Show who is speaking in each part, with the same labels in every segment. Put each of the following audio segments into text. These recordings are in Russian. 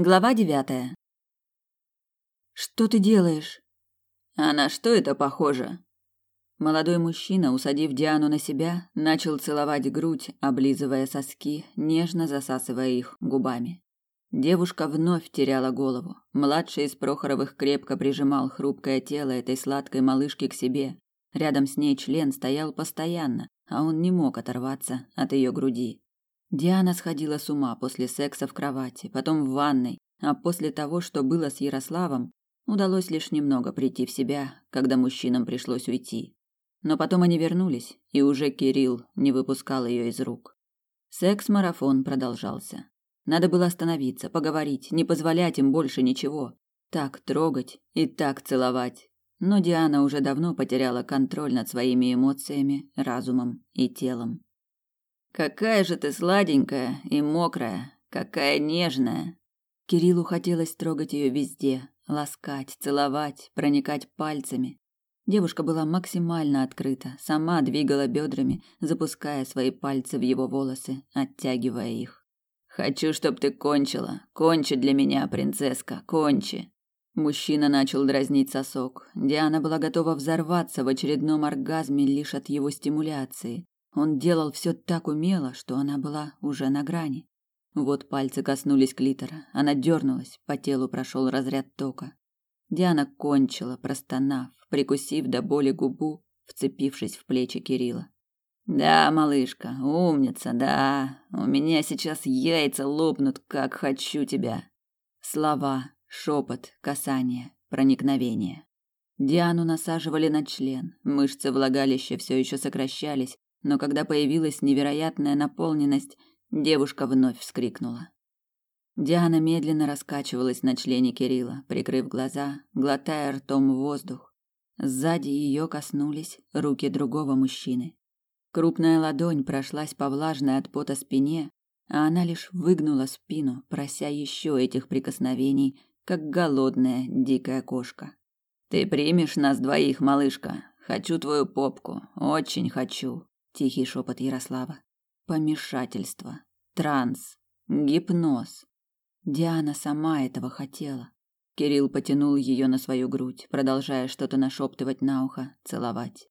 Speaker 1: Глава девятая. Что ты делаешь? А на что это похоже? Молодой мужчина, усадив Диану на себя, начал целовать грудь, облизывая соски, нежно засасывая их губами. Девушка вновь теряла голову. Младший из Прохоровых крепко прижимал хрупкое тело этой сладкой малышки к себе. Рядом с ней член стоял постоянно, а он не мог оторваться от ее груди. Диана сходила с ума после секса в кровати, потом в ванной, а после того, что было с Ярославом, удалось лишь немного прийти в себя, когда мужчинам пришлось уйти. Но потом они вернулись, и уже Кирилл не выпускал ее из рук. Секс-марафон продолжался. Надо было остановиться, поговорить, не позволять им больше ничего. Так трогать и так целовать. Но Диана уже давно потеряла контроль над своими эмоциями, разумом и телом. Какая же ты сладенькая и мокрая, какая нежная. Кириллу хотелось трогать ее везде, ласкать, целовать, проникать пальцами. Девушка была максимально открыта, сама двигала бедрами, запуская свои пальцы в его волосы, оттягивая их. Хочу, чтоб ты кончила. Кончи для меня, принцесска, кончи. Мужчина начал дразнить сосок. Диана была готова взорваться в очередном оргазме лишь от его стимуляции. Он делал все так умело, что она была уже на грани. Вот пальцы коснулись клитора, она дернулась, по телу прошел разряд тока. Диана кончила, простонав, прикусив до боли губу, вцепившись в плечи Кирилла. Да, малышка, умница, да. У меня сейчас яйца лопнут, как хочу тебя. Слова, шепот, касание, проникновение. Диану насаживали на член, мышцы влагалища все еще сокращались, но когда появилась невероятная наполненность, девушка вновь вскрикнула. Диана медленно раскачивалась на члене Кирилла, прикрыв глаза, глотая ртом воздух. Сзади ее коснулись руки другого мужчины. Крупная ладонь прошлась по влажной от пота спине, а она лишь выгнула спину, прося еще этих прикосновений, как голодная дикая кошка. Ты примешь нас двоих, малышка? Хочу твою попку, очень хочу. Тихий шепот Ярослава. Помешательство, транс, гипноз. Диана сама этого хотела. Кирилл потянул ее на свою грудь, продолжая что-то нашептывать на ухо, целовать.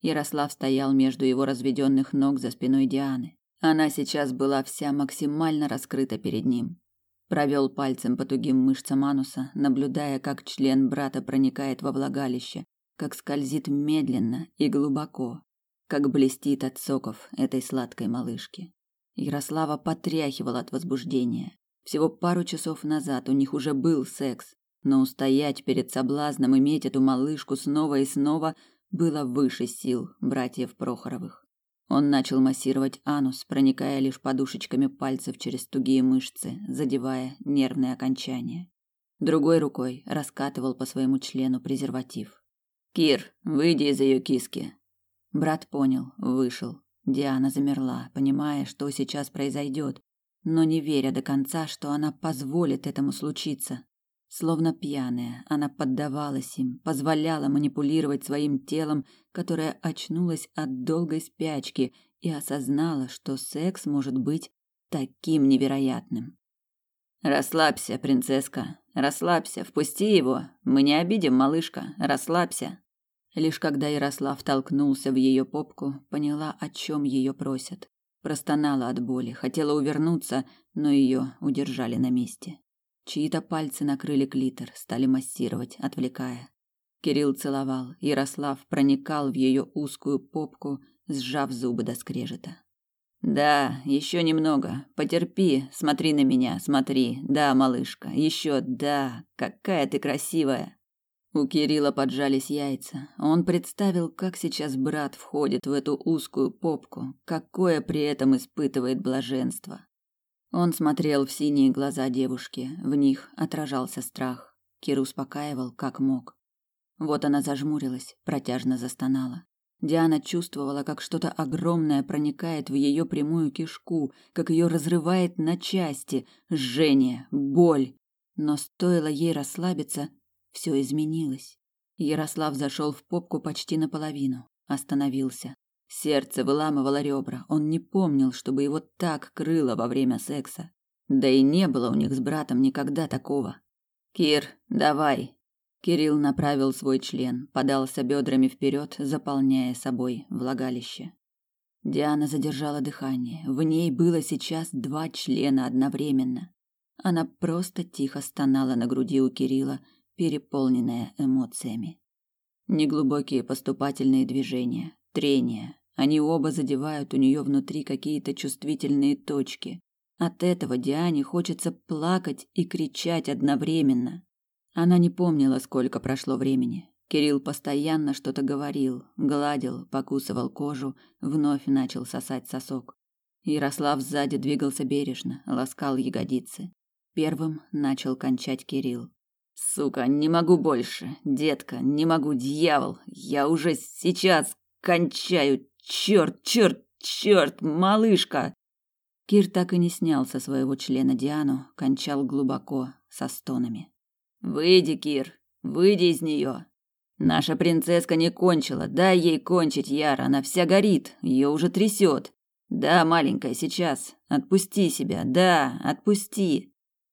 Speaker 1: Ярослав стоял между его разведенных ног за спиной Дианы. Она сейчас была вся максимально раскрыта перед ним. Провел пальцем по тугим мышцам ануса, наблюдая, как член брата проникает во влагалище, как скользит медленно и глубоко, как блестит от соков этой сладкой малышки. Ярослава потряхивала от возбуждения. Всего пару часов назад у них уже был секс, но устоять перед соблазном иметь эту малышку снова и снова было выше сил братьев Прохоровых. Он начал массировать анус, проникая лишь подушечками пальцев через тугие мышцы, задевая нервные окончания. Другой рукой раскатывал по своему члену презерватив. «Кир, выйди из ее киски», Брат понял, вышел. Диана замерла, понимая, что сейчас произойдет, но не веря до конца, что она позволит этому случиться. Словно пьяная, она поддавалась им, позволяла манипулировать своим телом, которое очнулось от долгой спячки и осознала, что секс может быть таким невероятным. Расслабься, принцесска, расслабься, впусти его. Мы не обидим, малышка, расслабься. Лишь когда Ярослав толкнулся в ее попку, поняла, о чем ее просят. Простонала от боли, хотела увернуться, но ее удержали на месте. Чьи-то пальцы накрыли клитор, стали массировать, отвлекая. Кирилл целовал, Ярослав проникал в ее узкую попку, сжав зубы до скрежета. Да, еще немного. Потерпи, смотри на меня, смотри. Да, малышка, еще да. Какая ты красивая. У Кирилла поджались яйца. Он представил, как сейчас брат входит в эту узкую попку, какое при этом испытывает блаженство. Он смотрел в синие глаза девушки, в них отражался страх. Кир успокаивал, как мог. Вот она зажмурилась, протяжно застонала. Диана чувствовала, как что-то огромное проникает в ее прямую кишку, как ее разрывает на части, жжение, боль. Но стоило ей расслабиться, все изменилось. Ярослав зашел в попку почти наполовину, остановился. Сердце выламывало ребра. Он не помнил, чтобы его так крыло во время секса. Да и не было у них с братом никогда такого. Кир, давай. Кирилл направил свой член, подался бедрами вперед, заполняя собой влагалище. Диана задержала дыхание. В ней было сейчас два члена одновременно. Она просто тихо стонала на груди у Кирилла, переполненная эмоциями. Неглубокие поступательные движения, трения. Они оба задевают у нее внутри какие-то чувствительные точки. От этого Диане хочется плакать и кричать одновременно. Она не помнила, сколько прошло времени. Кирилл постоянно что-то говорил, гладил, покусывал кожу, вновь начал сосать сосок. Ярослав сзади двигался бережно, ласкал ягодицы. Первым начал кончать Кирилл. Сука, не могу больше. Детка, не могу, дьявол. Я уже сейчас кончаю. Черт, черт, черт, малышка. Кир так и не снял со своего члена Диану, кончал глубоко, со стонами. Выйди, Кир, выйди из нее. Наша принцесска не кончила. Дай ей кончить, Яра, она вся горит, ее уже трясет. Да, маленькая, сейчас. Отпусти себя. Да, отпусти.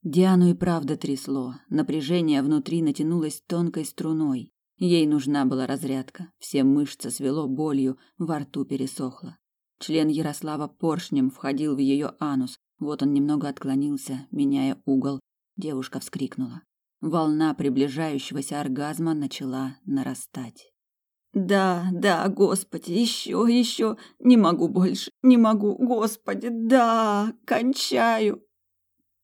Speaker 1: Диану и правда трясло. Напряжение внутри натянулось тонкой струной. Ей нужна была разрядка. Все мышцы свело болью, во рту пересохло. Член Ярослава поршнем входил в ее анус. Вот он немного отклонился, меняя угол. Девушка вскрикнула. Волна приближающегося оргазма начала нарастать. Да, да, Господи, еще, еще, не могу больше, не могу, Господи, да, кончаю.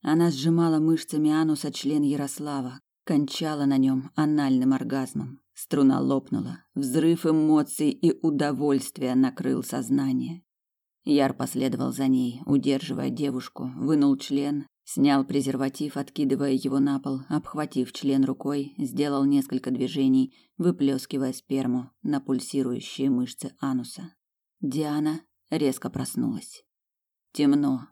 Speaker 1: Она сжимала мышцами ануса член Ярослава, кончала на нем анальным оргазмом. Струна лопнула, взрыв эмоций и удовольствия накрыл сознание. Яр последовал за ней, удерживая девушку, вынул член, снял презерватив, откидывая его на пол, обхватив член рукой, сделал несколько движений, выплескивая сперму на пульсирующие мышцы ануса. Диана резко проснулась. Темно,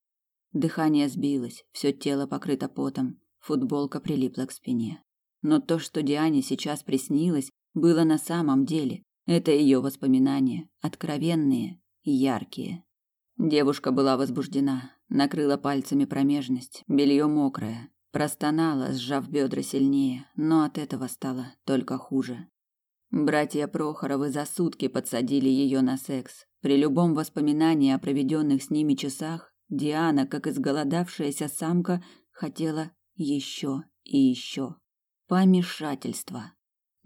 Speaker 1: Дыхание сбилось, все тело покрыто потом, футболка прилипла к спине. Но то, что Диане сейчас приснилось, было на самом деле. Это ее воспоминания, откровенные и яркие. Девушка была возбуждена, накрыла пальцами промежность, белье мокрое, простонала, сжав бедра сильнее, но от этого стало только хуже. Братья Прохоровы за сутки подсадили ее на секс. При любом воспоминании о проведенных с ними часах Диана, как изголодавшаяся самка, хотела еще и еще. Помешательство.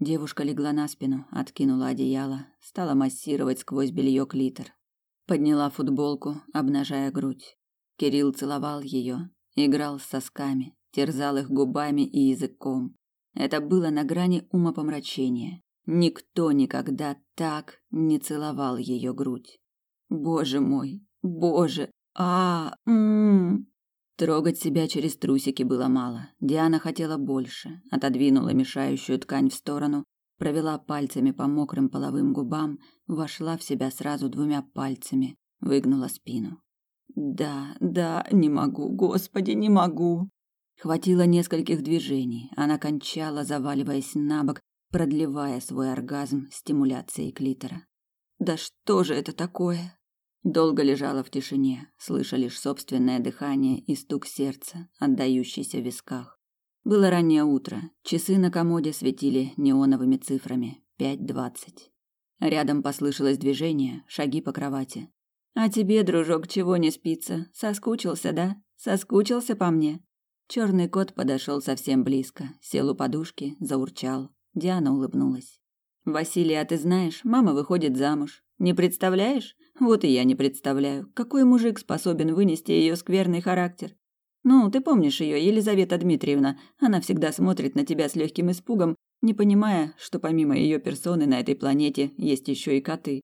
Speaker 1: Девушка легла на спину, откинула одеяло, стала массировать сквозь белье клитор. Подняла футболку, обнажая грудь. Кирилл целовал ее, играл с сосками, терзал их губами и языком. Это было на грани умопомрачения. Никто никогда так не целовал ее грудь. Боже мой, боже, а, м Трогать себя через трусики было мало. Диана хотела больше. Отодвинула мешающую ткань в сторону, провела пальцами по мокрым половым губам, вошла в себя сразу двумя пальцами, выгнула спину. Да, да, не могу, господи, не могу. Хватило нескольких движений. Она кончала, заваливаясь на бок, продлевая свой оргазм стимуляцией клитора. Да что же это такое? Долго лежала в тишине, слыша лишь собственное дыхание и стук сердца, отдающийся в висках. Было раннее утро, часы на комоде светили неоновыми цифрами пять двадцать. Рядом послышалось движение, шаги по кровати. А тебе, дружок, чего не спится? Соскучился, да? Соскучился по мне? Черный кот подошел совсем близко, сел у подушки, заурчал. Диана улыбнулась. Василия, ты знаешь, мама выходит замуж. Не представляешь? Вот и я не представляю, какой мужик способен вынести ее скверный характер. Ну, ты помнишь ее, Елизавета Дмитриевна. Она всегда смотрит на тебя с легким испугом, не понимая, что помимо ее персоны на этой планете есть еще и коты.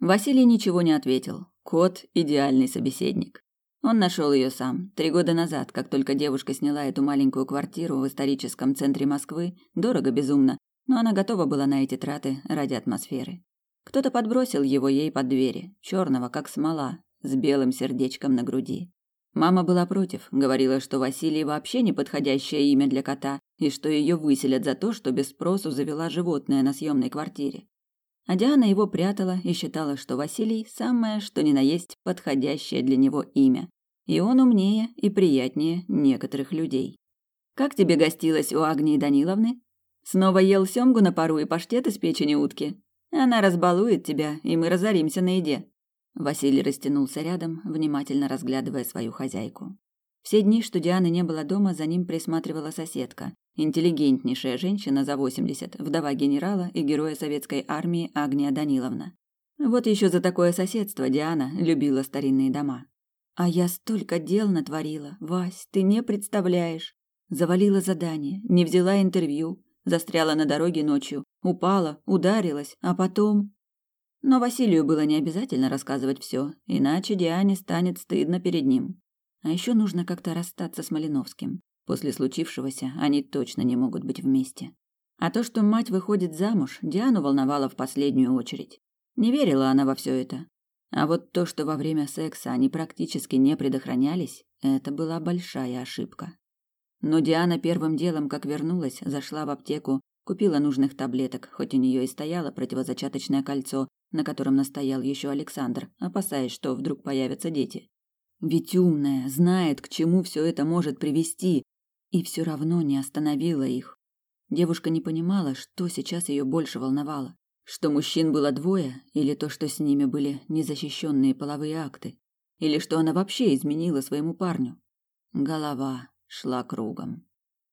Speaker 1: Василий ничего не ответил. Кот – идеальный собеседник. Он нашел ее сам. Три года назад, как только девушка сняла эту маленькую квартиру в историческом центре Москвы, дорого безумно, но она готова была на эти траты ради атмосферы. Кто-то подбросил его ей под двери, черного, как смола, с белым сердечком на груди. Мама была против, говорила, что Василий вообще не подходящее имя для кота и что ее выселят за то, что без спросу завела животное на съемной квартире. А Диана его прятала и считала, что Василий самое, что ни на есть, подходящее для него имя. И он умнее и приятнее некоторых людей. Как тебе гостилось у Агнии Даниловны? Снова ел семгу на пару и паштет из печени утки? Она разбалует тебя, и мы разоримся на еде. Василий растянулся рядом, внимательно разглядывая свою хозяйку. Все дни, что Дианы не было дома, за ним присматривала соседка, интеллигентнейшая женщина за 80, вдова генерала и героя советской армии Агния Даниловна. Вот еще за такое соседство Диана любила старинные дома. А я столько дел натворила, Вась, ты не представляешь. Завалила задание, не взяла интервью, застряла на дороге ночью, упала, ударилась, а потом... Но Василию было не обязательно рассказывать все, иначе Диане станет стыдно перед ним. А еще нужно как-то расстаться с Малиновским. После случившегося они точно не могут быть вместе. А то, что мать выходит замуж, Диану волновало в последнюю очередь. Не верила она во все это. А вот то, что во время секса они практически не предохранялись, это была большая ошибка. Но Диана первым делом, как вернулась, зашла в аптеку, купила нужных таблеток, хоть у нее и стояло противозачаточное кольцо, на котором настоял еще Александр, опасаясь, что вдруг появятся дети. Ведь умная, знает, к чему все это может привести, и все равно не остановила их. Девушка не понимала, что сейчас ее больше волновало. Что мужчин было двое, или то, что с ними были незащищенные половые акты, или что она вообще изменила своему парню. Голова шла кругом.